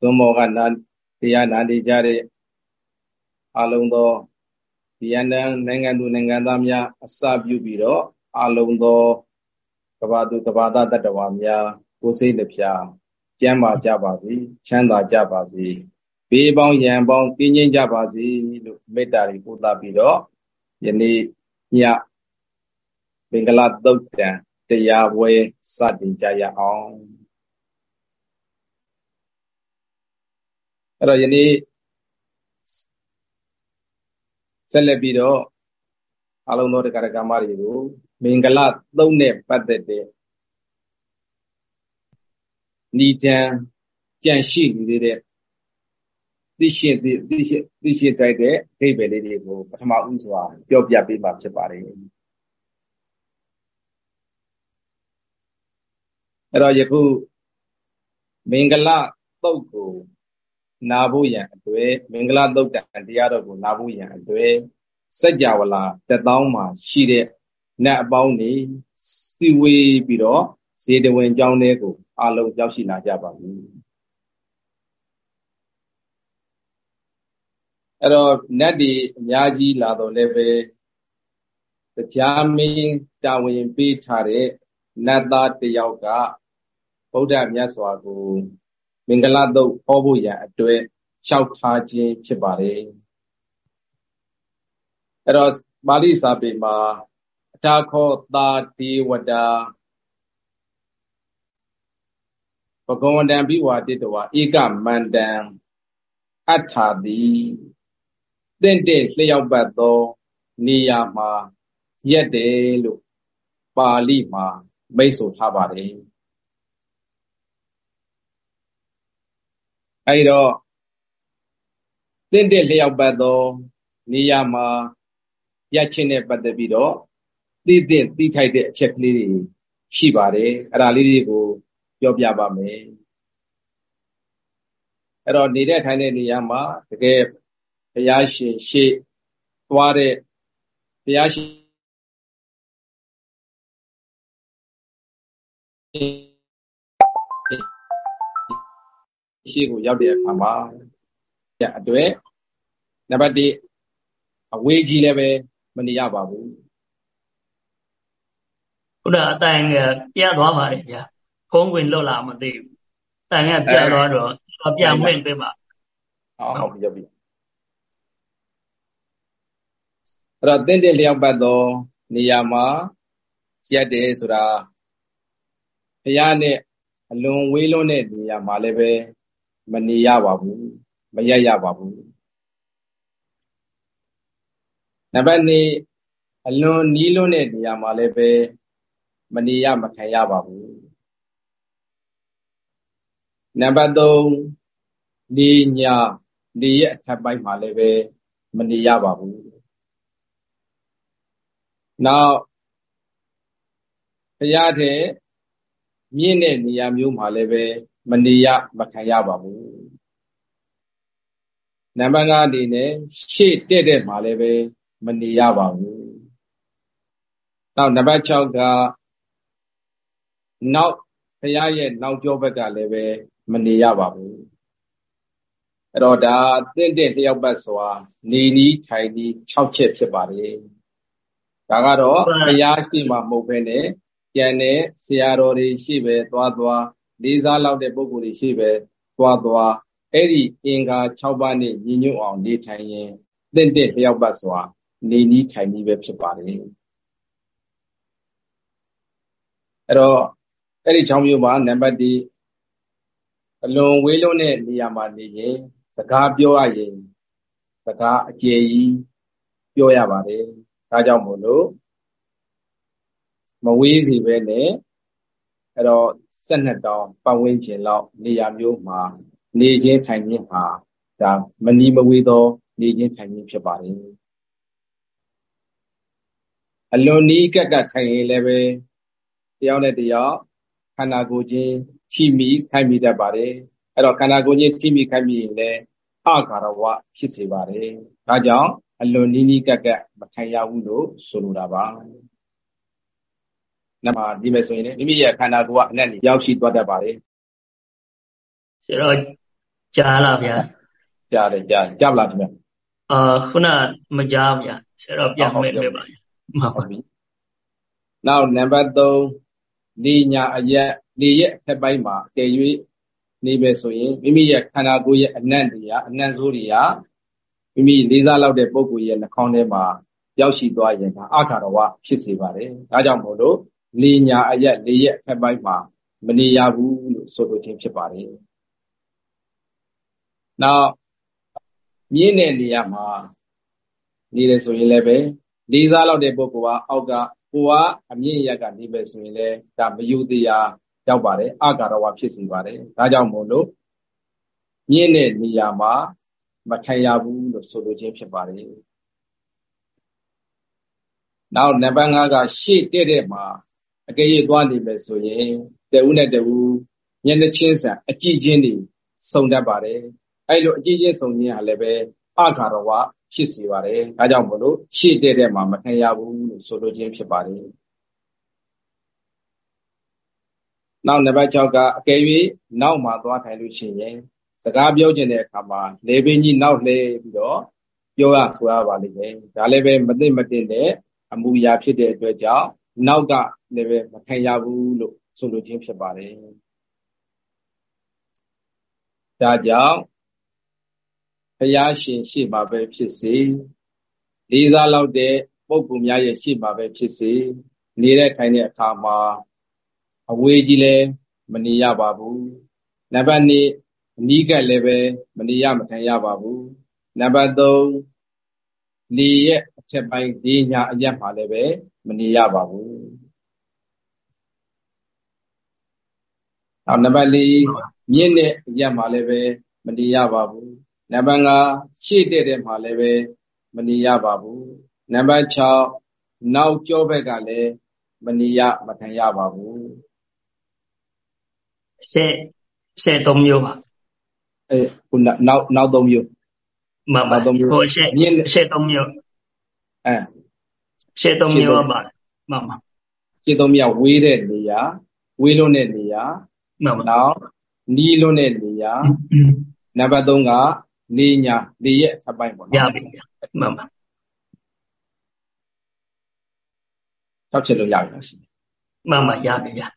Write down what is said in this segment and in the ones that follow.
သွန်မောကနာတရားနာနေကြတဲ့အလုံးသောဒီယန္တန်နိုင်ငံသူနိုင်ငံသားများအစပြုပြီးတော့အလုံးသောကဘာသူကဘာသားတတ္တဝါများကိုယ်စိတ်နှပြကျမ်းမာကြပါစေချမ်းသာကြပါစေဘေးပေါင်းရန်ပေါင်းကင်းငြိမ်းကြပါစေလို့မေတ္တာတွေပို့သပြီးတော့ယနေ့ညမင်္ဂလာသုတ်တံတရားပွဲစတင်ကြရအောင် အဲ့တော့ယနေ့ဆက်လက်ပြီးတော့အလုံးသောတရားကမ္မတွေကိုမင်္ဂလာသုံးနဲ့ပတ်သက်တဲ့ဤတံကြံရှိနေသေးတဲ့သိရှိသိရှိသိရှိတိုက်တဲ့အဓိပ္ပာယ်လေးတွေကိုပထမဦးစွာပြောပြပေးမှာဖြစ်ပါတယ်အဲ့တော့ယခုမင်္ဂလာတုတ်ကို နာဖို့ရန်အတွေ့မင်္ဂလာတုတ်တန်တရားတော်ကိုနာဖို့ရန်အတွေ့စัจ java လာတသောင်းမှာရှိတဲ့နတ်အပေါင်းနေစီဝေးပြီးတော့ဇေတဝင်ကျောင်းထဲကိုအလုံးရောက်ရှိလာကြပါပြီအဲ့တော့နတ်ဒီအများကြီးလာတော့လည်းပဲတရားမင်းတာဝန်ပေးထားတဲ့နတ်သားတယောက်ကဗုဒ္ဓမြတ်စွာကို မင်္ဂလာတုတ်ဟောဖို့ရန်အတွက်လျှောက်ထားခြင်းဖြစ်ပါတယ်အဲ့တော့ပါဠိစာပေမှာအထာခောသာဒေဝတာဘဂဝန္တံဘိဝါတိတဝဧကမန္တံအထာတိတင့်တဲ့လျှောက်ပတ်သောနေရာမှာရက်တယ်လို့ပါဠိမှာမိတ်ဆိုထားပါတယ် အဲဒီတော့တင့်တဲ့လျှောက်ပတ်သောနေရာမှာရက်ချင်းနဲ့ပတ်သက်ပြီးတော့သိတဲ့သိထိုက်တဲ့အချက်ကလေးတွေရှိပါတယ်အဲ့ဒါလေးတွေကိုပြောပြပါမယ်အဲ့တော့နေတဲ့ထိုင်တဲ့နေရာမှာတကယ်ဘုရားရှင်ရှေ့သွားတဲ့ဘုရားရှင် ရှေ့ကိုရောက်တဲ့အခါမှာအတွက်နံပါတ်1အဝေးကြီးလည်းပဲမနေရပါဘူးဘုရားအတိုင်ကပြတ်သွားပါတယ်ဗျာဖုံးဝင်လွတ်လာမသိဘူးတိုင်ကပြတ်သွားတော့ပြတ်မင့်ပေးပါဟုတ်ပြီပြီအဲ့တော့တင့်တဲ့လျောက်ပတ်သောနေရာမှာရက်တယ်ဆိုတာဘုရားနဲ့အလွန်ဝေးလွန်းတဲ့နေရာမှာလည်းပဲ မနေရပါဘူးမရက်ရပါဘူးနံပါတ်2အလွန်နီးလွန်းတဲ့နေရာမှာလည်းပဲမနေရမခံရပါဘူးနံပါတ်3နေညာနေရဲ့အထက်ပိုင်းမှာလည်းပဲမနေရပါဘူးနောက်ဘုရားတဲ့မြင့်တဲ့နေရာမျိုးမှာလည်းပဲ မနေရမခံရပါဘူးနံပါတ်5အနေနဲ့ရှေ့တဲ့တဲ့မှာလည်းပဲမနေရပါဘူးနောက်နံပါတ်6ကနောက်ဘုရားရဲ့နောက်ကျောဘက်ကလည်းပဲမနေရပါဘူးအဲ့တော့ဒါတင့်တဲ့တယောက်ပတ်စွာနေနီးထိုင်နီး6ချက်ဖြစ်ပါတယ်ဒါကတော့ဘုရားရှိမှမဟုတ်ဘဲနဲ့ကျန်တဲ့ဆရာတော်တွေရှိပဲသွားသွား လေးစားလောက်တဲ့ပုဂ္ဂိုလ်တွေရှိပဲသွားသွားအဲ့ဒီအင်္ဂါ6ပါးနဲ့ညီညွတ်အောင်နေထိုင်ရင်တင့်တဲ့တယောက်ပတ်စွာနေနီးထိုင်နီးပဲဖြစ်ပါတယ်အဲ့တော့အဲ့ဒီချောင်းမျိုးမှာနံပါတ်1အလွန်ဝေးလွန်းတဲ့နေရာမှာနေရင်စကားပြောရရင်စကားအကျယ်ကြီးပြောရပါတယ်ဒါကြောင့်မို့လို့မဝေးစီပဲနဲ့အဲ့တော့ 12တောင်ပတ်ဝန်းကျင်လောက်နေရာမျိုးမှာနေခြင်းထိုင်ခြင်းဟာဒါမနီးမဝေးသော နေခြင်းထိုင်ခြင်းဖြစ်ပါတယ်အလွန်နီးကက်ကက်ခိုင်ရင်လည်းပဲတယောက်နဲ့တယောက်ခန္ဓာကိုယ်ချင်းထိမိခိုက်မိတတ်ပါတယ်အဲ့တော့ခန္ဓာကိုယ်ချင်းထိမိခိုက်မိရင်လည်းအခါရဝဖြစ်စေပါတယ်ဒါကြောင့်အလွန်နီးနီးကက်ကက်မထိုင်ရဘူးလို့ဆိုလိုတာပါ နမဒီမဲ့ဆိုရင်မိမိရဲ့ခန္ဓာကိုယ်ကအနက်ကြီးရောက်ရှိသွားတတ်ပါတယ်ဆိုတော့ကြားလားဗျာကြားတယ်ကြားကြားလားခင်ဗျအာခုနမကြားဗျာဆိုတော့ပြန်မေးပေးပါမှန်ပါပြီနောက်နံပါတ်3နေညာအရက်နေရဲ့အထက်ပိုင်းမှာအကယ်၍နေပဲဆိုရင်မိမိရဲ့ခန္ဓာကိုယ်ရဲ့အနံ့တွေကအနံ့ဆိုးတွေကမိမိလေးစားလောက်တဲ့ပုံကိုယ်ရဲ့နှာခေါင်းထဲမှာရောက်ရှိသွားရင်ဒါအခါတော်ဝဖြစ်စေပါတယ်။ဒါကြောင့်မို့လို့ လေညာအရက်လေရက်အထက်ပိုင်းမှာမနေရဘူးလို့ဆိုလိုခြင်းဖြစ်ပါတယ်။နောက်မြင့်တဲ့နေရာမှာနေတယ်ဆိုရင်လည်းပဲလေးစားလောက်တဲ့ပုဂ္ဂိုလ်ကအောက်ကကိုကအမြင့်ရက်ကနေပဲဆိုရင်လည်းဒါမယူတရားရောက်ပါတယ်အကာရဝဖြစ်စေပါတယ်ဒါကြောင့်မို့လို့မြင့်တဲ့နေရာမှာမထိုင်ရဘူးလို့ဆိုလိုခြင်းဖြစ်ပါတယ်နောက်နံပါတ်5ကရှေ့တဲ့တဲ့မှာ အကယ်၍သွားနေမယ်ဆိုရင်တဦးနဲ့တဦးမျက်နှာချင်းစံအကြည့်ချင်းတွေစုံတတ်ပါတယ်အဲ့လိုအကြည့်ချင်းစုံခြင်းဟာလည်းပဲအခါရဝဖြစ်စေပါတယ်ဒါကြောင့်မို့လို့ရှေ့တဲ့တဲ့မှာမထိုင်ရဘူးလို့ဆိုလိုခြင်းဖြစ်ပါတယ်နောက်နံပါတ်6ကအကယ်၍နောက်မှာသွားထိုင်လို့ရှိရင်စကားပြောခြင်းတဲ့အခါမှာလေပင်ကြီးနောက်လှည့်ပြီးတော့ပြောရဆိုရပါလိမ့်မယ်ဒါလည်းပဲမသိမတင်တဲ့အမူအရာဖြစ်တဲ့အတွက်ကြောင့်နောက်က လည်းပဲမခံရဘူးလို့ဆိုလိုခြင်းဖြစ်ပါတယ်ဒါကြောင့်ဘုရားရှင်ရှေ့မှာပဲဖြစ်စေလေးစားလောက်တဲ့ပုဂ္ဂိုလ်များရဲ့ရှေ့မှာပဲဖြစ်စေနေတဲ့ခိုင်တဲ့အခါမှာအဝေးကြီးလည်းမနေရပါဘူးနံပါတ်2အနီးကပ်လည်းပဲမနေရမခံရပါဘူးနံပါတ်3လေရဲ့အချက်ပိုင်းဒီညာအရက်မှာလည်းပဲမနေရပါဘူး နောက်နံပါတ်4မြင့်တဲ့အရက်မှာလည်းပဲမနေရပါဘူးနံပါတ်5ရှေ့တဲ့တဲ့မှာလည်းပဲမနေရပါဘူးနံပါတ်6နောက်ကျောဘက်ကလည်းမနေရမခံရပါဘူးရှယ်ရှယ်၃မျိုးပါအဲခုနောက်နောက်၃မျိုးမှန်ပါဟိုရှယ်မြင့်ရှယ်၃မျိုးအဲရှယ်၃မျိုးပါမှန်ပါရှယ်၃မျိုးဝေးတဲ့နေရာဝေးလွန်းတဲ့နေရာ မှန်ပါနောက်နီးလွန်းတဲ့နေရာနံပါတ်3ကနေညာနေရဲ့အပိုင်းပေါ့နော်ရပြီမှန်ပါ၆ချက်လို့ရပြီလားရှိမှန်ပါရပြီဗျာ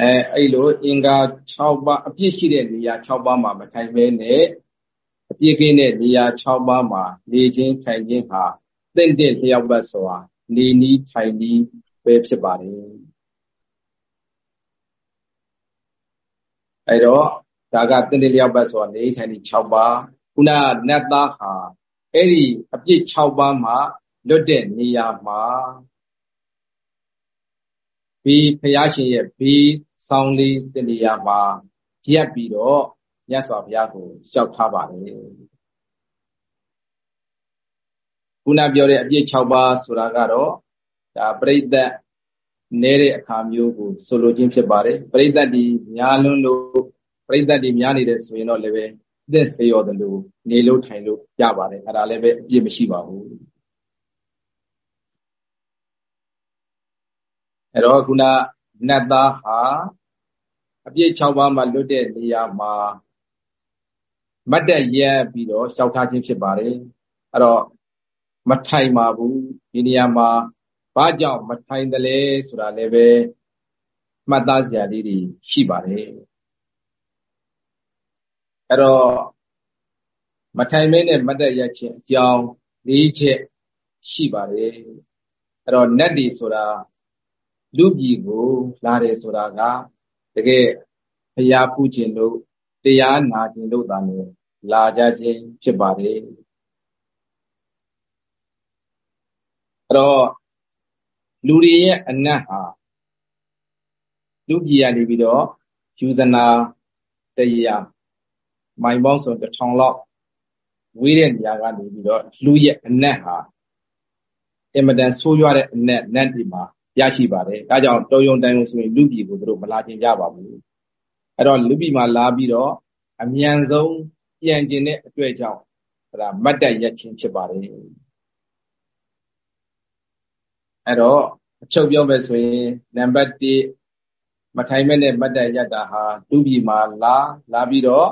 အဲအဲ့လိုအင်္ဂါ6ပါးအပြည့်ရှိတဲ့နေရာ6ပါးမှာမထိုင်ဘဲနဲ့အပြည့်ကင်းတဲ့နေရာ6ပါးမှာနေခြင်းထိုင်ခြင်းဟာတင့်တဲ့လျောက်ပတ်စွာနေနီးထိုင်နီးပဲဖြစ်ပါတယ် အဲ့တော့ဒါကတင့်တဲ့လျောက်ပတ်စွာနေထိုင်နီး6ပါးခုနနတ်သားဟာအဲ့ဒီအပြည့်6ပါးမှာလွတ်တဲ့နေရာမှာဘေးဖရာရှင်ရဲ့ဘေးဆောင်းလေးတနေရာမှာရက်ပြီးတော့မြတ်စွာဘုရားကိုလျှောက်ထားပါတယ်ခုနပြောတဲ့အပြည့်6ပါးဆိုတာကတော့ဒါပရိသတ် နေတဲ့အခါမျိုးကိုဆိုလိုခြင်းဖြစ်ပါတယ်ပရိသတ်ဒီများလွန်းလို့ပရိသတ်ဒီများနေတဲ့ဆိုရင်တော့လည်းပဲသက်လျော်တယ်လို့နေလို့ထိုင်လို့ရပါတယ်အဲ့ဒါလည်းပဲအပြည့်မရှိပါဘူးအဲ့တော့ခုနနတ်သားဟာအပြည့်6ပါးမှာလွတ်တဲ့နေရာမှာမတ်တက်ရက်ပြီးတော့ရှောက်ထားခြင်းဖြစ်ပါတယ်အဲ့တော့မထိုင်ပါဘူးဒီနေရာမှာ ဘာကြောင့်မထိုင်တယ်လဲဆိုတာလည်းပဲမှတ်သားစရာလေးတွေရှိပါတယ်အဲ့တော့မထိုင်မဲနဲ့မတ်တက်ရက်ခြင်းအကြောင်း၄ချက်ရှိပါတယ်အဲ့တော့နတ်ဒီဆိုတာလူပြည်ကိုလာတယ်ဆိုတာကတကယ်ဘုရားဖူးခြင်းတို့တရားနာခြင်းတို့သာလေလာကြခြင်းဖြစ်ပါတယ်အဲ့တော့ လူတွေရဲ့အနတ်ဟာလူပြည်ရနေပြီးတော့ယူဇနာတရားမိုင်ပေါင်းဆိုတစ်ထောင်လောက်ဝေးတဲ့နေရာကနေပြီးတော့လူရဲ့အနတ်ဟာအင်မတန်ဆိုးရွားတဲ့အနတ်နတ်ဒီမှာရရှိပါတယ်ဒါကြောင့်တော်ယုံတိုင်ုံဆိုရင်လူပြည်ကိုတို့မလာခြင်းကြပါဘူးအဲ့တော့လူပြည်မှာလာပြီးတော့အမြန်ဆုံးပြန်ကျင်တဲ့အတွေ့အကြောင်းဒါမတ်တက်ရက်ချင်းဖြစ်ပါတယ် အဲ့တော့အချုပ်ပြောမယ်ဆိုရင်နံပါတ်1မထိုင်မဲ့နဲ့မတ်တက်ရက်တာဟာလူပြည်မှာလာလာပြီးတော့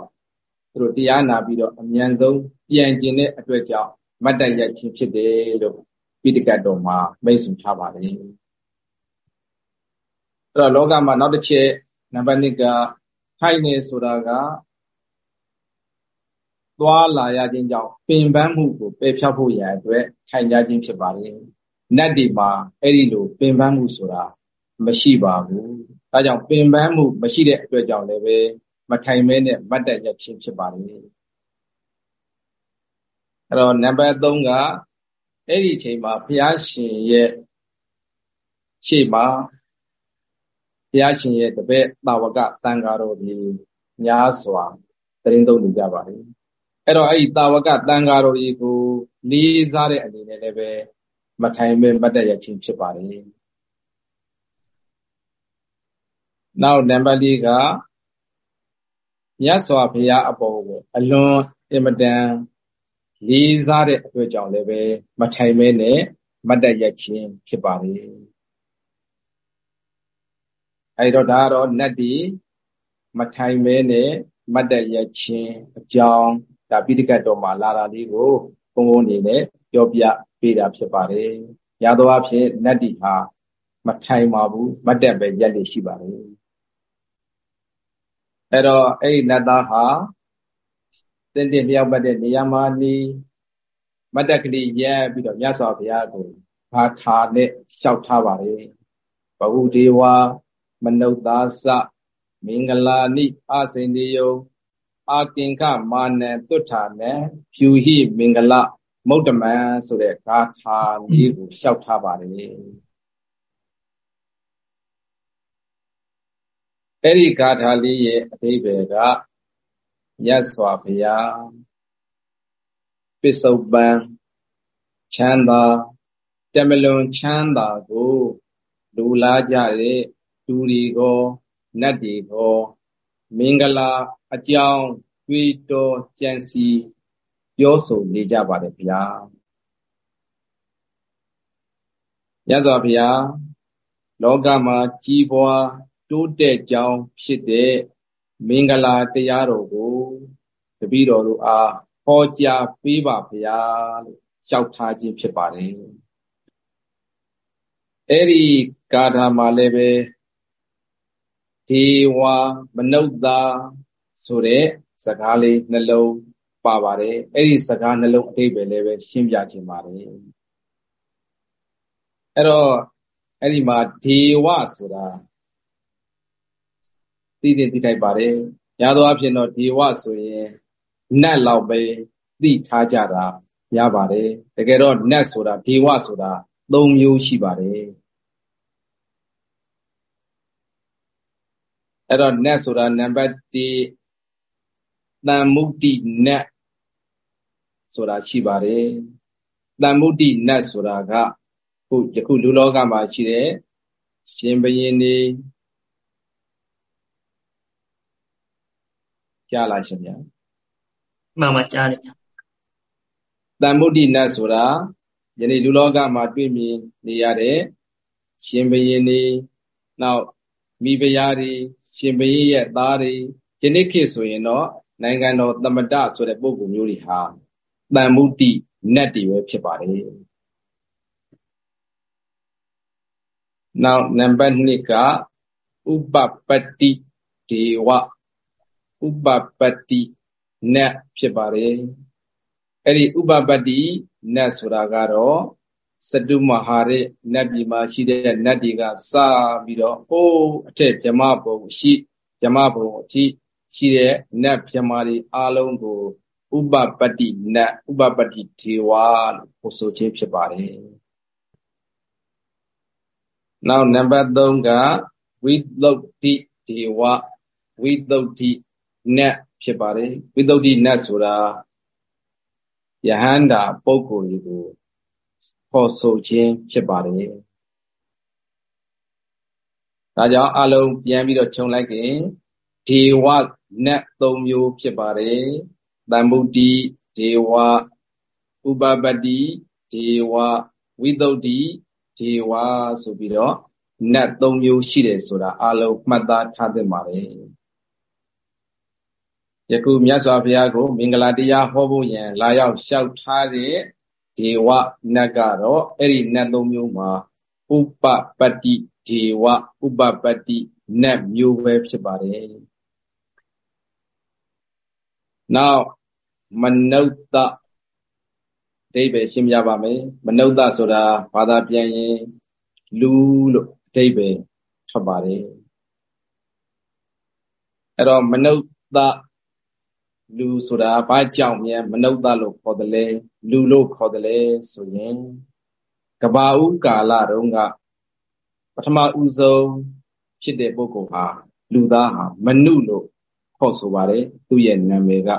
သူတို့တရားနာပြီးတော့အမြန်ဆုံးပြန်ကျင်တဲ့အတွက်ကြောင့်မတ်တရခြင်းဖြစ်တယ်လို့ပိဋကတ်တော်မှာမိတ်ဆွေထားပါတယ်အဲ့တော့လောကမှာနောက်တစ်ချက်နံပါတ်1ကထိုင်နေဆိုတာကသွားလာရခြင်းကြောင့်ပင်ပန်းမှုကိုပယ်ဖြောက်ဖို့ရန်အတွက်ထိုင်ကြခြင်းဖြစ်ပါတယ် နတ်ဒီမှာအဲ့ဒီလိုပင်ပန်းမှုဆိုတာမရှိပါဘူးဒါကြောင့်ပင်ပန်းမှုမရှိတဲ့အတွက်ကြောင့်လည်းပဲမထိုင်မဲနဲ့မတ်တက်ရခြင်းဖြစ်ပါတယ်အဲ့တော့နံပါတ်3ကအဲ့ဒီအချိန်မှာဘုရားရှင်ရဲ့ရှေ့မှာဘုရားရှင်ရဲ့တပည့်တာဝကတန်ဃာတော်ကြီးများစွာတရင်သုံးနေကြပါတယ်အဲ့တော့အဲ့ဒီတာဝကတန်ဃာတော်ကြီးကိုလေးစားတဲ့အနေနဲ့လည်းပဲ မထိုင်မဲမတ်တက်ရခြင်းဖြစ်ပါတယ်နောက်နံပါတ်၄ကမြတ်စွာဘုရားအပေါ်ကိုအလွန်အင်မတန်လေးစားတဲ့အတွက်ကြောင့်လည်းပဲမထိုင်မဲနဲ့မတ်တက်ရခြင်းဖြစ်ပါလေအဲဒီတော့ဒါကတော့နတ်ဒီမထိုင်မဲနဲ့မတ်တက်ရခြင်းအကြောင်းဒါပိဋကတ်တော်မှာလာတာလေးကိုဘုံဘုံနေနဲ့ပြောပြ ပေးတာဖြစ်ပါတယ်ရသောအဖြစ်နတ်ဒီဟာမထိုင်ပါဘူးမတ်တက်ပဲရက်နေရှိပါတယ်အဲ့တော့အဲ့ဒီနတ်သားဟာတင်းတင်းလျောက်ပတ်တဲ့နေရာမှာနီးမတ္တကတိရက်ပြီးတော့မြတ်စွာဘုရားကိုဘာထာနဲ့လျှောက်ထားပါတယ်ဘဟုဒေဝမနုဿာစမင်္ဂလာနိအစိန္ဒီယအာကင်္ခမာနံတွဋ္ဌာနံဖြူဟိမင်္ဂလ မုဒ္ဓမံဆိုတဲ့ဂါထာလေးကိုလျှောက်ထားပါတယ်အဲ့ဒီဂါထာလေးရဲ့အဓိပ္ပာယ်ကမြတ်စွာဘုရားပစ္စုပန်ချမ်းသာတမလွန်ချမ်းသာကိုလူလာကြတဲ့သူတွေကောနတ်တွေကောမင်္ဂလာအကြောင်းတွေးတော်ကြံစီ ပြောဆိုနေကြပါတယ်ဗျာမြတ်စွာဘုရားလောကမှာကြီးပွားတိုးတက်ကြောင်းဖြစ်တဲ့မင်္ဂလာတရားတော်ကိုတပည့်တော်တို့အားဟောကြားပေးပါဗျာလို့လျှောက်ထားခြင်းဖြစ်ပါတယ်အဲ့ဒီကာထာမှာလည်းပဲဒေဝမနုဿာဆိုတဲ့စကားလေးနှလုံး ပါပါတယ်အဲ့ဒီစကားနှလုံးအတိတ်ပဲလည်းပဲရှင်းပြခြင်းပါတယ်အဲ့တော့အဲ့ဒီမှာဒေဝဆိုတာသိသိသိထိုက်ပါတယ်ညာသောအဖြစ်တော့ဒေဝဆိုရင်နတ်လောက်ပဲသိထားကြတာရပါတယ်တကယ်တော့နတ်ဆိုတာဒေဝဆိုတာ၃မျိုးရှိပါတယ်အဲ့တော့နတ်ဆိုတာနံပါတ်1တန်မုတ်တိနတ် ဆိုတာရှိပါတယ်တန်မုတ်တိနတ်ဆိုတာကခုယခုလူလောကမှာရှိတဲ့ရှင်ဘရင်နေကြားလားရှင်ဗျာမှန်မှကြားတယ်တန်မုဒ္ဒိနတ်ဆိုတာယနေ့လူလောကမှာတွေ့မြင်နေရတဲ့ရှင်ဘရင်တွေနောက်မိဖုရားတွေရှင်ဘရင်ရဲ့သားတွေယနေ့ခေတ်ဆိုရင်တော့နိုင်ငံတော်သမတဆိုတဲ့ပုံကူမျိုးတွေဟာ တန်မုဒ္ဒိနတ်တွေပဲဖြစ်ပါတယ်နောက်နံပါတ်2ကဥပပတ္တိဒေဝဥပပတ္တိနတ်ဖြစ်ပါတယ်အဲ့ဒီဥပပတ္တိနတ်ဆိုတာကတော့စတုမဟာရနတ်ပြည်မှာရှိတဲ့နတ်တွေကစပြီးတော့ဟိုးအထက်ဗြဟ္မဘုံရှိဗြဟ္မဘုံအထိရှိတဲ့နတ်ဗြဟ္မာတွေအားလုံးကို ဥပပတ္တိနတ်ဥပပတ္တိဒေဝလို့ဆိုခြင်းဖြစ်ပါတယ်နောက်နံပါတ်3ကဝိသုဒ္ဓိဒေဝဝိသုဒ္ဓိနတ်ဖြစ်ပါတယ်ဝိသုဒ္ဓိနတ်ဆိုတာယဟန္တာပုဂ္ဂိုလ်တွေကိုခေါ်ဆိုခြင်းဖြစ်ပါတယ်ဒါကြောင့်အလုံးပြန်ပြီးတော့ခြုံလိုက်ရင်ဒေဝနတ်၃မျိုးဖြစ်ပါတယ် တမ္ဗုဒ္ဓိဒေဝဥပပတ္တိဒေဝဝိသုဒ္ဓိဒေဝဆိုပြီးတော့နတ်၃မျိုးရှိတယ်ဆိုတာအလုံးမှတ်သားထားသင့်ပါတယ်ယခုမြတ်စွာဘုရားကို မင်္ဂလာတရားဟောဖို့ရန်လာရောက်လျှောက်ထားတဲ့ဒေဝနတ်ကတော့အဲ့ဒီနတ်သုံးမျိုးမှာဥပပတ္တိဒေဝဥပပတ္တိနတ်မျိုးပဲဖြစ်ပါတယ် နောက်မနုဿအဓိပ္ပာယ်ရှင်းပြပါမယ်မနုဿဆိုတာဘာသာပြန်ရင်လူလို့အဓိပ္ပာယ်ထွက်ပါတယ်အဲ့တော့မနုဿလူဆိုတာဘာကြောင့်မြန်မနုဿလို့ခေါ်တယ်လဲလူလို့ခေါ်တယ်လဲဆိုရင်ကဘာဥကာလတုန်းကပထမဦးဆုံးဖြစ်တဲ့ပုဂ္ဂိုလ်ဟာလူသားဟာမနုလို့ ခေါ်ဆိုပါတယ်သူ့ရဲ့နာမည်က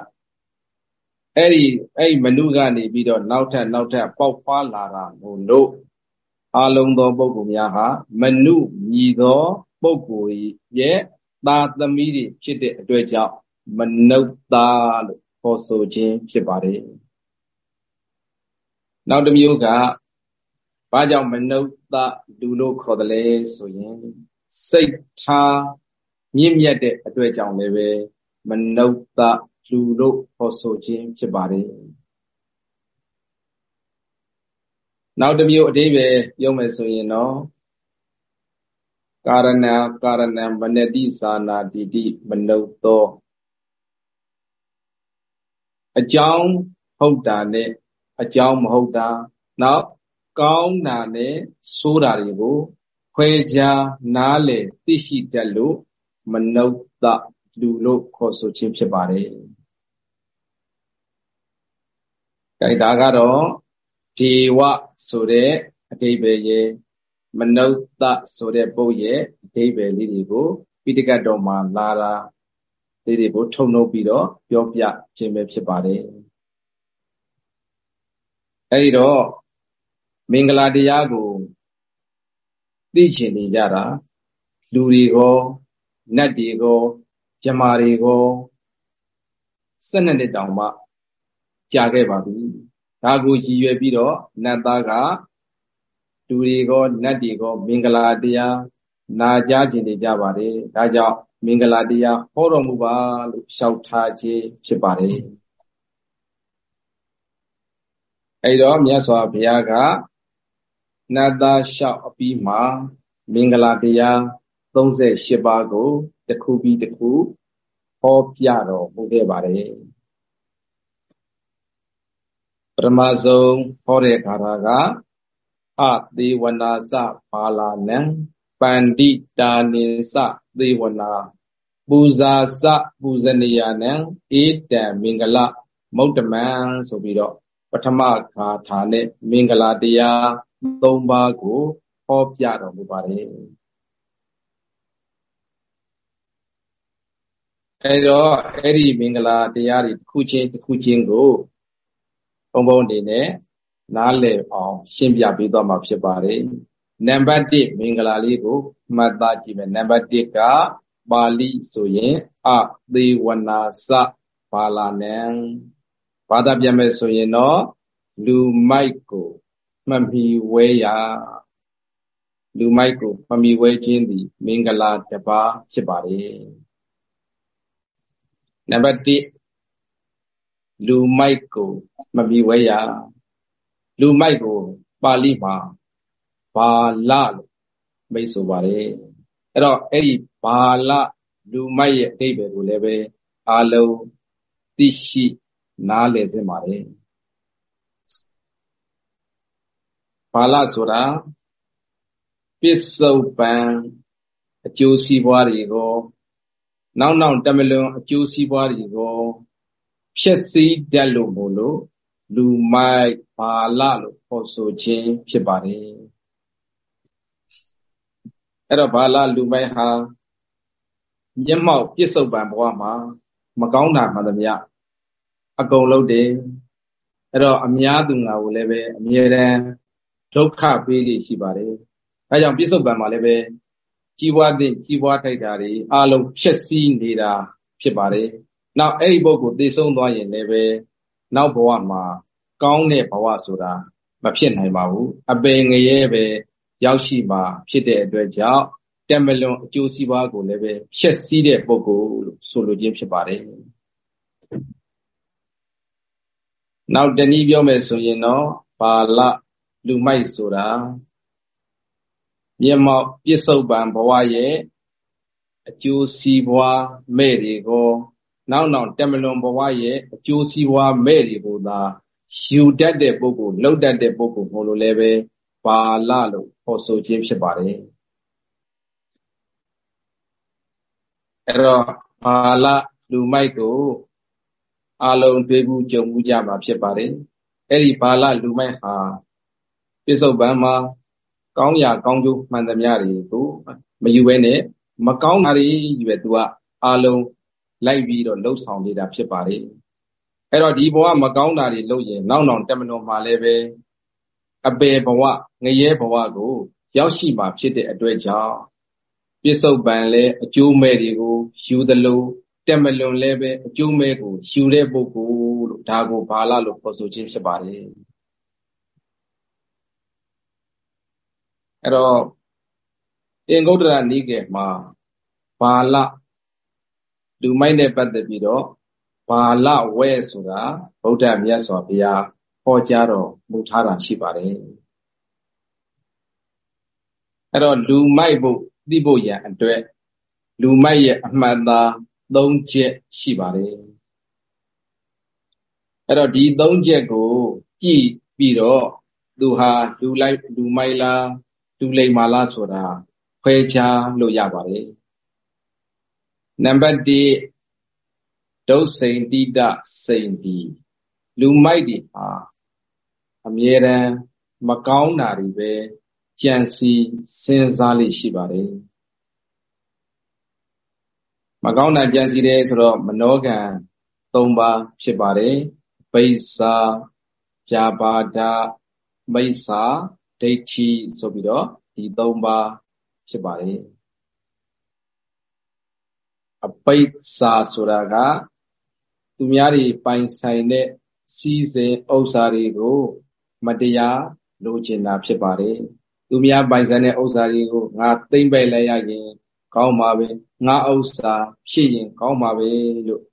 အဲ့ဒီအဲ့ဒီမနုကနေပြီးတော့နောက်ထပ်နောက်ထပ်ပေါက်ဖွာလာတာမို့လို့အလုံးသောပုဂ္ဂိုလ်များဟာမနုမြည်သောပုဂ္ဂိုလ်ရဲ့သာသမီတွေဖြစ်တဲ့အတွက်ကြောင့်မနုဿလို့ခေါ်ဆိုခြင်းဖြစ်ပါတယ်နောက်တစ်မျိုးကဘာကြောင့်မနုဿလူလို့ခေါ်တယ်လဲဆိုရင်စိတ်ထား မြင့်မြတ်တဲ့အတွက်ကြောင့်လည်းပဲမနုဿလူလို့ခေါ်ဆိုခြင်းဖြစ်ပါတယ်နောက်တစ်မျိုးအတိပ္ပယ်ပြောမယ်ဆိုရင်တော့ကာရဏကာရဏံမနတိသာနာတိတိမနုဿောအကြောင်းဟုတ်တာနဲ့အကြောင်းမဟုတ်တာနောက်ကောင်းတာနဲ့ဆိုးတာတွေကိုခွဲခြားနားလည်သိရှိတတ်လို့ မနုဿလူလို့ခေါ်ဆိုခြင်းဖြစ်ပါတယ်။ဒါဒါကတော့ဒေဝဆိုတဲ့အဓိပ္ပာယ်ရဲ့မနုဿဆိုတဲ့ပုတ်ရဲ့အဓိပ္ပာယ်လေးတွေကိုပိဋကတ်တော်မှာလာတာလေးတွေကိုထုံနှုတ်ပြီးတော့ပြောပြခြင်းပဲဖြစ်ပါတယ်အဲဒီတော့မင်္ဂလာတရားကိုသိချင်နေကြတာလူတွေကို နတ်တွေကိုမြမာတွေကို12နှစ်တောင်မှကြာခဲ့ပါပြီဒါကိုရည်ရွယ်ပြီးတော့နတ်သားကလူတွေကိုနတ်တွေကိုမင်္ဂလာတရားနာကြားခြင်းနေကြပါတယ်ဒါကြောင့်မင်္ဂလာတရားဟောတော်မူပါလို့လျှောက်ထားခြင်းဖြစ်ပါတယ်အဲဒီတော့မြတ်စွာဘုရားကနတ်သားလျှောက်အပြီးမှာမင်္ဂလာတရား 38ပါးကိုတစ်ခုပြီးတစ်ခုဟောပြတော်မူခဲ့ပါတယ်ပထမဆုံးဟောတဲ့ခါကအသေးဝနာစပါလာနံပန္တိတာနိစသေဝနာပူဇာစပူဇနိယနံဧတံမင်္ဂလမௌတမံဆိုပြီးတော့ပထမဂါထာနဲ့မင်္ဂလာတရား၃ပါးကိုဟောပြတော်မူပါတယ် အဲတော့အဲ့ဒီမင်္ဂလာတရားတွေတစ်ခုချင်းတစ်ခုချင်းကိုဘုံဘုံအနေနဲ့နားလည်အောင်ရှင်းပြပေးသွားမှာဖြစ်ပါတယ်နံပါတ်1မင်္ဂလာလေးကိုမှတ်သားကြည့်မယ်နံပါတ်1ကပါဠိဆိုရင်အသေးဝနာစဘာလာနံဘာသာပြန်မယ်ဆိုရင်တော့လူမိုက်ကိုမှတ်မိဝဲရာလူမိုက်ကိုမှတ်မိဝဲခြင်းသည် မင်္ဂလာတစ်ပါးဖြစ်ပါတယ် နံပါတ်1လူမိုက်ကိုမမိဝဲရာလူမိုက်ကိုပါဠိမှာဘာလလို့မိတ်ဆိုပါတယ်အဲ့တော့အဲ့ဒီဘာလလူမိုက်ရဲ့အဓိပ္ပာယ်ကိုလည်းပဲအာလုံးသိရှိနားလည်သင့်ပါတယ်ဘာလဆိုတာပစ္စုပန်အကျိုးစီးပွားတွေကို နောက်နောက်တမလွန်အကျိုးစီးပွားတွေကိုဖြည့်ဆည်းတတ်လို့မို့လို့လူမိုက်ဘာလလို့ခေါ်ဆိုခြင်းဖြစ်ပါတယ်အဲ့တော့ဘာလလူမိုက်ဟာမျက်မှောက်ပြစ္ဆုတ်ပံဘဝမှာ မကောင်းတာမှန်သမျှအကုန်လုံးတယ်အဲ့တော့အများသူငါကိုလည်းပဲအမြဲတမ်းဒုက္ခပေးလိရှိပါတယ်အဲကြောင့်ပြစ္ဆုတ်ပံမှာလည်းပဲ ကြီးပွားတဲ့ကြီးပွားထိုက်တာတွေအလုံးဖြစ်စည်းနေတာဖြစ်ပါတယ်နောက်အဲ့ဒီပုဂ္ဂိုလ်သိဆုံးသွားရင်လည်းပဲနောက်ဘဝမှာကောင်းတဲ့ဘဝဆိုတာမဖြစ်နိုင်ပါဘူးအပင်ငရဲပဲရောက်ရှိမှာဖြစ်တဲ့အတွက်ကြောင့်တမလွန်အကျိုးစီးပွားကိုလည်းပဲဖြည့်ဆည်းတဲ့ပုဂ္ဂိုလ်လို့ဆိုလိုခြင်းဖြစ်ပါတယ်နောက်တနည်းပြောမယ်ဆိုရင်တော့ပါဠလူမိုက်ဆိုတာ မျက်မှောက်ပြစ္ဆုတ်ပံဘဝရဲ့အကျိုးစီးပွားမဲ့တွေကိုနောက်နောက်တမလွန်ဘဝရဲ့အကျိုးစီးပွားမဲ့တွေကိုသာယူတတ်တဲ့ပုဂ္ဂိုလ်လှုပ်တတ်တဲ့ပုဂ္ဂိုလ်မို့လို့လည်းပဲပါဠလို့ခေါ်ဆိုခြင်းဖြစ်ပါတယ်အဲ့တော့ပါဠလူမိုက်ကိုအလုံးတွေ့ဘူးကြုံဘူးကြမှာဖြစ်ပါတယ်အဲ့ဒီပါဠလူမိုက်ဟာပြစ္ဆုတ်ပံမှာ ကောင်းရာကောင်းကျိုးမှန်သမျှတွေကိုမယူဘဲနဲ့မကောင်းတာတွေကြီးပဲသူကအလုံးလိုက်ပြီးတော့လှုပ်ဆောင်နေတာဖြစ်ပါတယ်အဲ့တော့ဒီဘဝမကောင်းတာတွေလုပ်ရင်နောက်နောက်တက်မလွန်မှလည်းပဲအပေဘဝငရဲဘဝကို ရောက်ရှိမှာဖြစ်တဲ့အတွက်ကြောင့်ပြစ္ဆုတ်ပံလည်းအကျိုးမဲ့တွေကိုယူသလိုတက်မလွန်လည်းပဲအကျိုးမဲ့ကိုယူတဲ့ပုဂ္ဂိုလ်လို့ဒါကိုဘာလလို့ခေါ်ဆိုခြင်းဖြစ်ပါတ အဲ့တော့အင်္ဂုတ္တရနိကေမှာဘာလလူမိုက်နဲ့ပတ်သက်ပြီးတော့ဘာလဝဲဆိုတာဗုဒ္ဓမြတ်စွာဘုရားဟောကြားတော်မူထားတာရှိပါတယ်အဲ့တော့လူမိုက်ဖို့သိဖို့ရန်အတွက်လူမိုက်ရဲ့အမှန်သား၃ချက်ရှိပါတယ်အဲ့တော့ဒီ၃ချက်ကို ကြည့်ပြီးတော့သူဟာလူလိုက်လူမိုက်လား လူလိမ္မာလားဆိုတာခွဲခြားလို့ရပါတယ်နံပါတ်1ဒုစိန်တိတစိန်ဒီလူမိုက်တွေဟာအမြဲတမ်းမကောင်းတာတွေပဲကြံစီစဉ်းစားလိရှိပါတယ်မကောင်းတာကြံစီတယ်ဆိုတော့မနောကံ၃ပါးဖြစ်ပါတယ်ဘိစာပြာပါဒမိစ္ဆာ ဒိဋ္ဌိဆိုပြီးတော့ဒီ၃ပါးဖြစ်ပါတယ်အပိစ္ဆာဆိုတာကသူများတွေပိုင်ဆိုင်တဲ့စီးစိမ်ဥစ္စာတွေကို မတရားလိုချင်တာဖြစ်ပါတယ်သူများပိုင်ဆိုင်တဲ့ဥစ္စာတွေကိုငါသိမ့်ပိုက်လိုက်ရရင်ကောင်းပါပဲငါဥစ္စာဖြစ်ရင်ကောင်းပါပဲလို့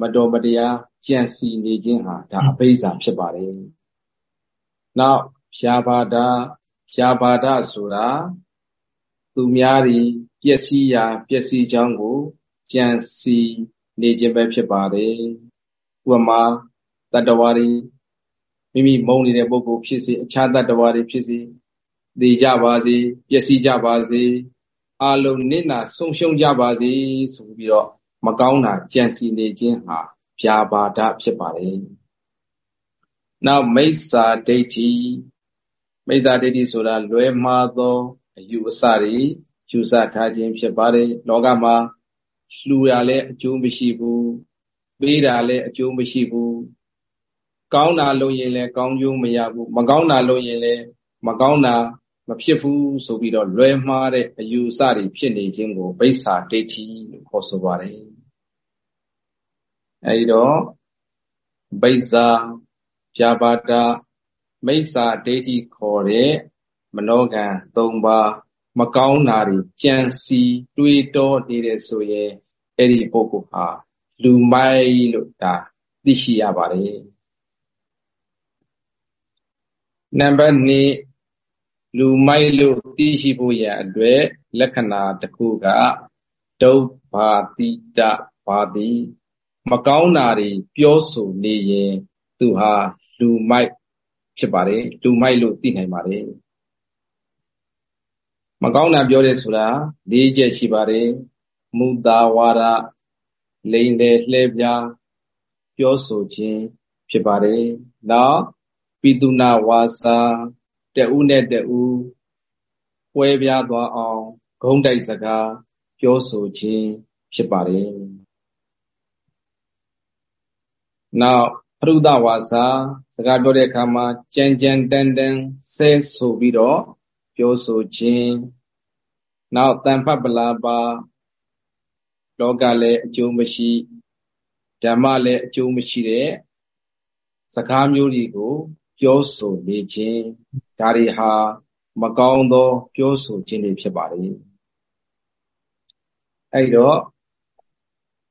မတော်မတရားကြံစီနေခြင်းဟာဒါအပိစ္ဆာဖြစ်ပါတယ်နောက် ဖြာပါဒဖြာပါဒဆိုတာသူများတွေပျက်စီးရာပျက်စီးကြောင်းကိုကြံစီနေခြင်းပဲဖြစ်ပါတယ်ဥပမာတတ္တဝါတွေမိမိမုန်းနေတဲ့ပုဂ္ဂိုလ်ဖြစ်စေအခြားတတ္တဝါတွေဖြစ်စေသိကြပါစေပျက်စီးကြပါစေအလုံးနစ်နာဆုံးရှုံးကြပါစေဆိုပြီးတော့မကောင်းတာကြံစီနေခြင်းဟာဖြာပါဒဖြစ်ပါတယ်နောက်မိစ္ဆာဒိဋ္ဌိ မိစ္ဆာဒိဋ္ဌိဆိုတာလွဲမှားသောအယူအဆတွေယူဆထားခြင်းဖြစ်ပါတယ်လောကမှာလှူရလဲအကျိုးမရှိဘူးပေးတာလဲအကျိုးမရှိဘူးကောင်းတာလုပ်ရင်လည်းကောင်းကျိုးမရဘူးမကောင်းတာလုပ်ရင်လည်းမကောင်းတာမဖြစ်ဘူးဆိုပြီးတော့လွဲမှားတဲ့အယူအဆတွေဖြစ်နေခြင်းကိုဗိစ္ဆာဒိဋ္ဌိလို့ခေါ်ဆိုပါတယ်အဲဒီတော့ဗိစ္ဆာပြပါဒ မိစ္ဆာဒိဋ္ဌိခေါ်တဲ့မနောကံ၃ပါးမကောင်းတာတွေကြံစီတွေးတောနေတယ်ဆိုရင်အဲ့ဒီပုဂ္ဂိုလ်ဟာလူမိုက်လို့ဒါသိရှိရပါတယ်နံပါတ်2လူမိုက်လို့သိရှိဖို့ရအတွက်လက္ခဏာတစ်ခုကဒုဘာတိတဘာတိမကောင်းတာတွေပြောဆိုနေရင်သူဟာလူမိုက် ဖြစ်ပါတယ်လူမိုက်လို့သိနိုင်ပါတယ်မကောင်းတာပြောတယ်ဆိုတာ၄ချက်ရှိပါတယ်မုတာဝါဒလိန်တယ်လှဲပြားပြောဆိုခြင်းဖြစ်ပါတယ်နောက်ပိတုနာဝါစာတဦးနဲ့တဦးပွဲပြားသွားအောင်ဂုံးတိုက်စကားပြောဆိုခြင်းဖြစ်ပါတယ်နောက် ပရုဒဝါစာစကားပြောတဲ့အခါမှာကြံကြံတန်တန်ဆဲဆိုပြီးတော့ပြောဆိုခြင်းနောက်တန်ဖတ်ပလာပါလောကလည်းအကျိုးမရှိဓမ္မလည်းအကျိုးမရှိတဲ့စကားမျိုးတွေကိုပြောဆိုနေခြင်းဒါတွေဟာမကောင်းသော ပြောဆိုခြင်းတွေဖြစ်ပါလေအဲ့တော့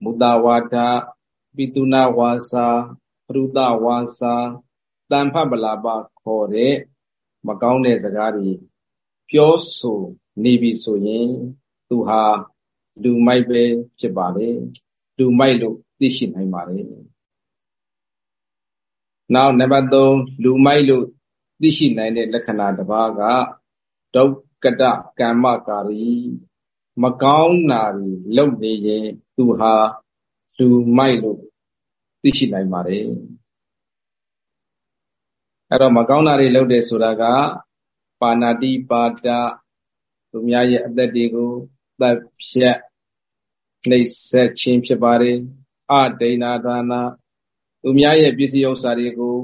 မုတဝါဒပိတုနာဝါစာပ ရုဒဝါစာတန်ဖတ်ပလာပခေါ်တဲ့မကောင်းတဲ့စကားတွေပြောဆိုနေပြီဆိုရင်သူဟာလူမိုက်ပဲဖြစ်ပါလေလူမိုက်လို့သိရှိနိုင်ပါတယ်နောက်နံပါတ်3လူမိုက်လို့သိရှိနိုင်တဲ့လက္ခဏာတစ်ပါးကဒုက္ကတကမ္မကာရီမကောင်းတာတွေလုပ်နေရင်သူဟာလူမိုက်လို့ သိရှိနိုင်ပါတယ်အဲ့တော့မကောင်းတာတွေလုပ်တယ်ဆိုတာကပါဏာတိပါဒသူများရဲ့အသက်တွေကိုတပ်ဖြတ်နှိပ်စက်ခြင်းဖြစ်ပါတယ်အဒိဏဒါနာသူများရဲ့ပစ္စည်းဥစ္စာတွေကို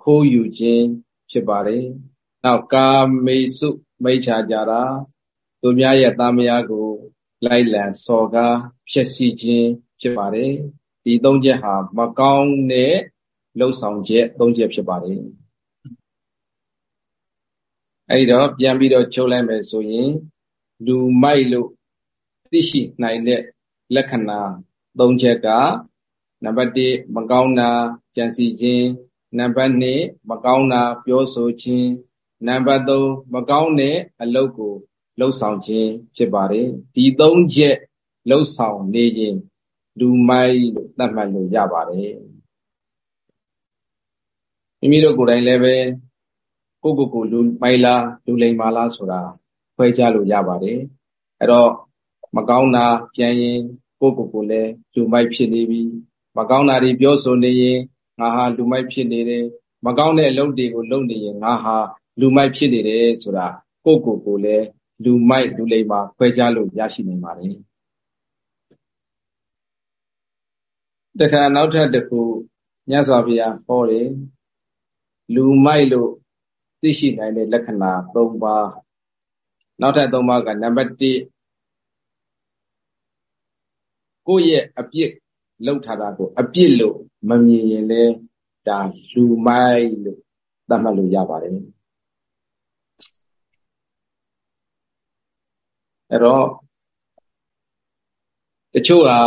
ခိုးယူခြင်းဖြစ်ပါတယ်နောက်ကာမေစုမိစ္ဆာကြတာသူများရဲ့သားမယားကို လိုက်လံစော်ကားဖျက်ဆီးခြင်းဖြစ်ပါတယ် ဒီသုံးချက်ဟာမကောင်းတဲ့လှုပ်ဆောင်ချက်သုံးချက်ဖြစ်ပါတယ်အဲဒီတော့ပြန်ပြီးတော့ချုပ်လိုက်မယ်ဆိုရင်လူမိုက်လို့သိရှိနိုင်တဲ့လက္ခဏာ၃ချက်ကနံပါတ်1မကောင်းတာကြံစီခြင်းနံပါတ်2မကောင်းတာပြောဆိုခြင်းနံပါတ်3မကောင်းတဲ့အလုပ်ကိုလှုပ်ဆောင်ခြင်းဖြစ်ပါတယ်ဒီ၃ချက်လှုပ်ဆောင်နေခြင်း လူမိုက်လို့သတ်မှတ်လို့ရပါတယ်မိမိတို့ကိုယ်တိုင်လည်းပဲကိုကိုကိုလူမိုက်လားလူလိမ်ပါလားဆိုတာခွဲခြားလို့ရပါတယ်အဲ့တော့မကောင်းတာကြံရင် ကိုကိုကိုလည်းလူမိုက်ဖြစ်နေပြီမကောင်းတာတွေပြောဆိုနေရင်ငါဟာလူမိုက်ဖြစ်နေတယ်မကောင်းတဲ့အလုပ်တွေကိုလုပ်နေရင်ငါဟာလူမိုက်ဖြစ်နေတယ်ဆိုတာကိုကိုကိုလည်းလူမိုက်လူလိမ်ပါခွဲခြားလို့ရရှိနေပါတယ် တခါနောက်ထပ်တစ်ခုမြတ်စွာဘုရားဟောတယ်လူမိုက်လို့သိရှိနိုင်တဲ့လက္ခဏာ၃ပါးနောက်ထပ်၃ပါးကနံပါတ်1ကိုယ့်ရဲ့အပြစ်လောက်ထားတာကိုအပြစ်လို့မမြင်ရင်လည်းဒါလူမိုက်လို့သတ်မှတ်လို့ရပါတယ်အဲ့တော့တချို့ဟာ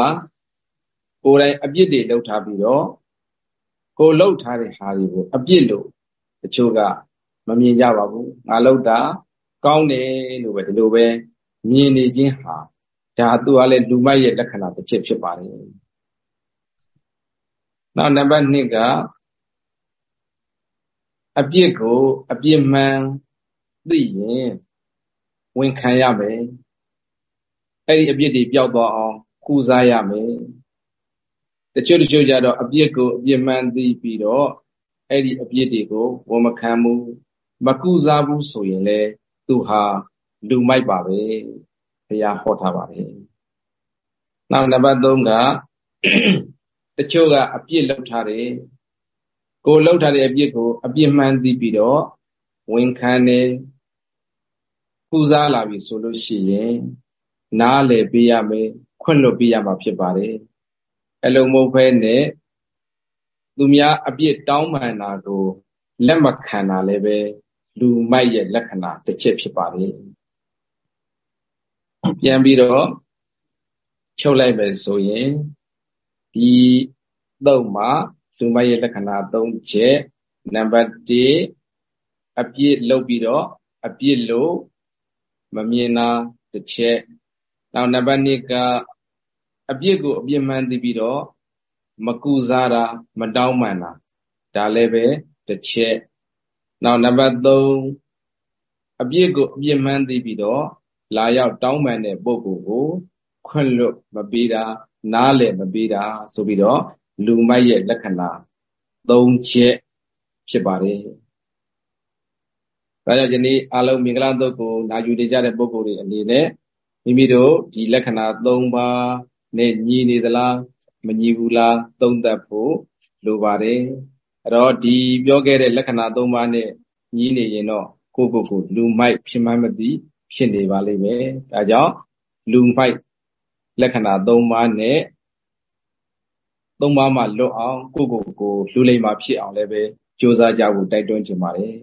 ကိုယ်တိုင်အပြစ်တွေလောက်ထားပြီးတော့ကိုလောက်ထားတဲ့ဟာတွေကိုအပြစ်လို့တချို့ကမမြင်ကြပါဘူးငါလောက်တာကောင်းတယ်လို့ပဲဒီလိုပဲမြင်နေခြင်းဟာဒါသူကလည်းလူမိုက်ရဲ့လက္ခဏာတစ်ချက်ဖြစ်ပါတယ်နောက်နံပါတ်2ကအပြစ်ကိုအပြစ်မှန်သိရင်ဝန်ခံရမယ်အဲ့ဒီအပြစ်တွေပျောက်သွားအောင်ကုစားရမယ် တချို့တချို့ကြတော့အပြစ်ကိုအပြစ်မှန်သိပြီးတော့အဲ့ဒီအပြစ်တွေကိုဝန်မခံဘူးမကုစားဘူးဆိုရင်လေသူဟာလူမိုက်ပါပဲဘုရားဟောထားပါတယ်နောက်နံပါတ်3ကတချို့ကအပြစ်လုပ်ထားတယ်ကိုလှုပ်ထားတဲ့အပြစ်ကိုအပြစ်မှန်သိပြီးတော့ဝန်ခံတယ်ကုစားလာပြီဆိုလို့ရှိရင် နားလည်ပေးရမယ်ခွင့်လွတ်ပေးရမှာဖြစ်ပါတယ် အလုံးမဟုတ်ဘဲနဲ့သူများအပြစ်တောင်းပန်တာကိုလက်မခံတာလည်းပဲလူမိုက်ရဲ့လက္ခဏာတစ်ချက်ဖြစ်ပါတယ်ပြန်ပြီးတော့ချုပ်လိုက်မယ်ဆိုရင်ဒီသုံးမှာလူမိုက်ရဲ့လက္ခဏာ၃ချက်နံပါတ်1အပြစ်လုပ်ပြီးတော့အပြစ်လို့မမြင်တာတစ်ချက်နောက်နံပါတ်2က အပြစ်ကိုအပြစ်မှန်သိပြီးတော့မကူစားတာမတောင်းပန်တာဒါလည်းပဲတစ်ချက်နောက်နံပါတ်3အပြစ်ကိုအပြစ်မှန်သိပြီးတော့လာရောက်တောင်းပန်တဲ့ပုဂ္ဂိုလ်ကိုခွင့်လွတ်မပေးတာနားလည်မပေးတာဆိုပြီးတော့လူမိုက်ရဲ့လက္ခဏာ၃ချက်ဖြစ်ပါတယ်ဒါကြောင့်ဒီနေ့အလုံးမင်္ဂလာတုတ်ကိုနာယူနေကြတဲ့ပုဂ္ဂိုလ်တွေအနေနဲ့မိမိတို့ဒီလက္ခဏာ၃ပါး နဲ့ညီနေသလားမညီဘူးလားသုံးသပ်ဖို့လိုပါတယ်အဲ့တော့ဒီပြောခဲ့တဲ့လက္ခဏာ၃ပါးနဲ့ညီနေရင်တော့ကိုယ့်ကိုယ်ကိုလူမိုက်ဖြစ်မှန်းမသိဖြစ်နေပါလိမ့်မယ်ဒါကြောင့်လူမိုက်လက္ခဏာ၃ပါးနဲ့၃ပါးမှလွတ်အောင်ကိုယ့်ကိုယ်ကိုလူလိမ္မာဖြစ်အောင်လည်းပဲကြိုးစားကြဖို့တိုက်တွန်းချင်ပါတယ်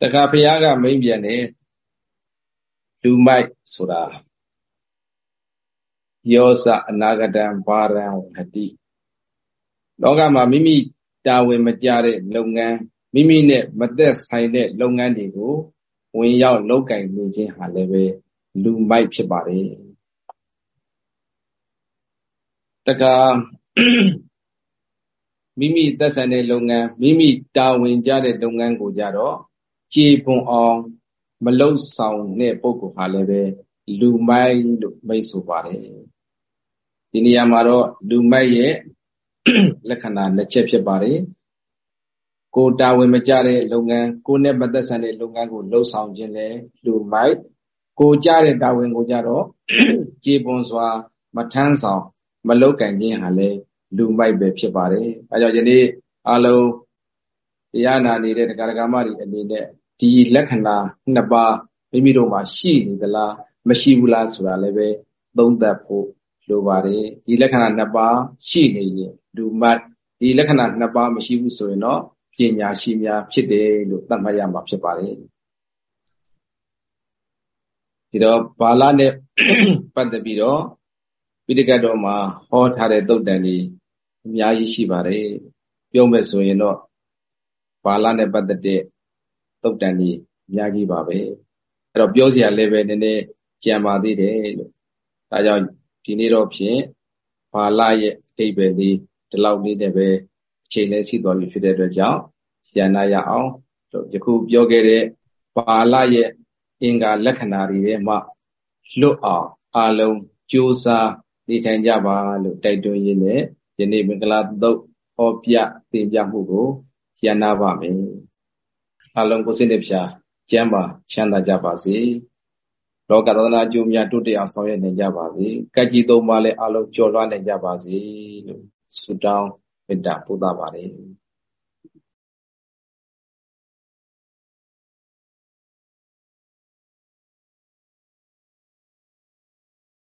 တခါဘုရားကမိန့်ပြန်တယ်လူမိုက်ဆိုတာ ယောစအနာဂတံဘာရံဝဟတိလောကမှာမိမိတာဝန်မကျတဲ့လုပ်ငန်းမိမိနဲ့မသက်ဆိုင်တဲ့လုပ်ငန်းတွေကိုဝင်ရောက်လုပ်ကင်နေခြင်းဟာလည်းပဲလူမိုက်ဖြစ်ပါတယ်တကမိမိသက်ဆိုင်တဲ့လုပ်ငန်းမိမိတာဝန်ကျတဲ့လုပ်ငန်းကိုကြတော့ကြည်ပွန်အောင်မလုံဆောင်တဲ့ပုဂ္ဂိုလ်ဟာလည်းပဲလူမိုက်လို့မိတ်ဆိုပါတယ် ဒီနေရာမှာတော့လူမိုက်ရဲ့လက္ခဏာနှစ်ချက်ဖြစ်ပါတယ်ကိုတာဝန်မကျတဲ့လုပ်ငန်းကိုနဲ့မသက်ဆိုင်တဲ့လုပ်ငန်းကိုလှုပ်ဆောင်ခြင်းလဲလူမိုက်ကိုကြတဲ့တာဝန်ကိုကြတော့ကြည်ပွန်စွာ မထမ်းဆောင် မလုတ်ကင်ခြင်းဟာလဲလူမိုက်ပဲဖြစ်ပါတယ်အဲကြောင့်ယနေ့အလုံးတရားနာနေတဲ့တရားဓမ္မတွေအနေနဲ့ဒီလက္ခဏာနှစ်ပါးမိမိတို့မှာရှိနေသလားမရှိဘူးလားဆိုတာလည်းပဲသုံးသပ်ဖို့ လိုပါတယ်ဒီလက္ခဏာနှစ်ပါးရှိနေရင်လူမိုက်ဒီလက္ခဏာနှစ်ပါးမရှိဘူးဆိုရင်တော့ပညာရှိများဖြစ်တယ်လို့သတ်မှတ်ရမှာဖြစ်ပါတယ်ဒီတော့ဘာလနဲ့ပတ်သက်ပြီးတော့ပိဋကတ်တော်မှာဟောထားတဲ့တုတ်တန်တွေအများကြီးရှိပါတယ်ပြောမယ်ဆိုရင်တော့ဘာလနဲ့ပတ်သက်တဲ့တုတ်တန်တွေအများကြီးပါပဲအဲ့တော့ပြောစရာလည်းပဲနည်းနည်းကြံပါသေးတယ်လို့ဒါကြောင့် ဒီနေ့တော့ဖြင့်ဘာလရဲ့အတိတ်ပဲလေးဒီလောက်လေးနဲ့ပဲအချိန်လေးရှိသွားပြီဖြစ်တဲ့အတွက်ကြောင့်ဆရာနာရအောင်ယခုပြောခဲ့တဲ့ဘာလရဲ့အင်္ဂါလက္ခဏာတွေထဲမှာလွတ်အောင်အလုံးကြိုးစားနေထိုင်ကြပါလို့တိုက်တွန်းရင်းနဲ့ယနေ့မင်္ဂလာသုတ်ဟောပြသင်ပြမှုကိုဆရာနာပါမယ်အလုံးကိုစိတ်နှပြကျမ်းပါချမ်းသာကြပါစေ လောကသဒ္ဒနာအကျိုးများတိုးတက်အောင်ဆောင်ရွက်နိုင်ကြပါစေကကြည်သုံးပါလဲအလုံးကြော်လွှားနိုင်ကြပါစေလို့ဆုတောင်းမေတ္တာပို့သပါတယ်